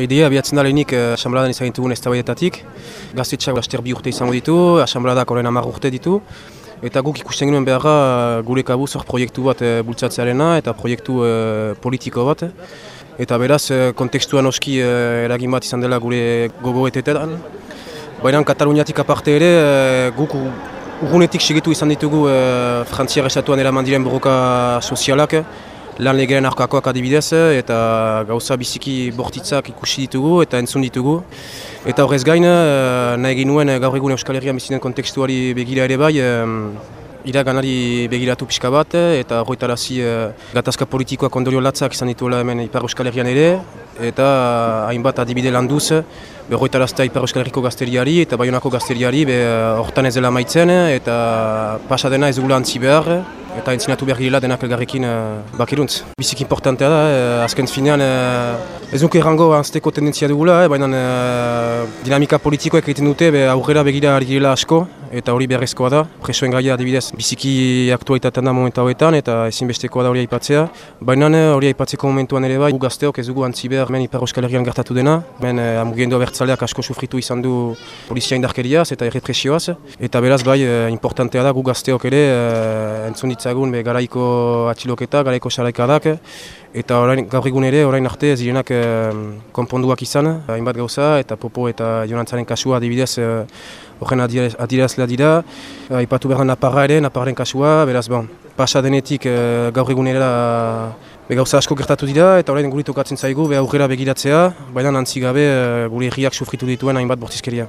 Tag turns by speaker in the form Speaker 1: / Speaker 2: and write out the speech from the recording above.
Speaker 1: Bedea, abiatzen da lehenik uh, asambladan izan ditugun ez tabaidetatik. Gaztetxak aster bi urte izango ditu, asambladak horren amar urte ditu. Eta guk ikusten genuen beharra gure kabuz hor proiektu bat uh, bultzatzearena eta proiektu uh, politiko bat. Eta beraz, uh, kontekstuan oski uh, eragin bat izan dela gure gogoetetan. Baina Kataluniatik aparte ere, uh, guk urgunetik segitu izan ditugu uh, Frantziar esatuan eraman diren borroka sozialak lan legeen arkakoak adibidez eta gauza biziki bortitzak ikusi ditugu eta entzun ditugu. Eta horrez gain, eh, nahi ginuen gaur egun Euskal Herrian bizinen kontekstuari begira ere bai, iraganari begiratu pixka bat eta horretarazi gatazka politikoak ondorio latzak izan dituela hemen Ipar Euskal Herrian ere eta hainbat adibide landuz berroitaraztea Ipar Euskal Herriko gazteriari eta Bayonako gazteriari hortan ez dela maitzen eta pasadena ez dugula antzi behar eta entzinatu behar gila denak elgarrekin uh, bakiruntz. Bizik importantea da, uh, azken finean uh, ez nuke errango anzteko tendentzia dugula, eh, baina uh, dinamika politikoek egiten dute be, aurrera begira ari direla asko eta hori beharrezkoa da. Presoen gaia adibidez biziki aktualitatean da momentu hauetan eta ezinbestekoa da hori aipatzea. Baina hori aipatzeko momentuan ere bai, gazteok ez dugu antzi behar men Ipar Euskal Herrian gertatu dena. Ben uh, amugiendu abertzaleak asko sufritu izan du polizia indarkeriaz eta errepresioaz. Eta beraz bai, uh, importantea da gu gazteok ere uh, entzun ditzagun be, garaiko atxiloketa, garaiko salaikadak, eta orain, gaur egun ere, orain arte ez direnak eh, konponduak izan, hainbat gauza, eta popo eta jonantzaren kasua adibidez horren eh, adirazlea dira, aipatu behar naparra ere, naparren kasua, beraz bon, pasa denetik eh, gaur egun ere Be gauza asko gertatu dira eta orain guri tokatzen zaigu be aurrera begiratzea, baina antzi gabe eh, gure herriak sufritu dituen hainbat bortizkeria.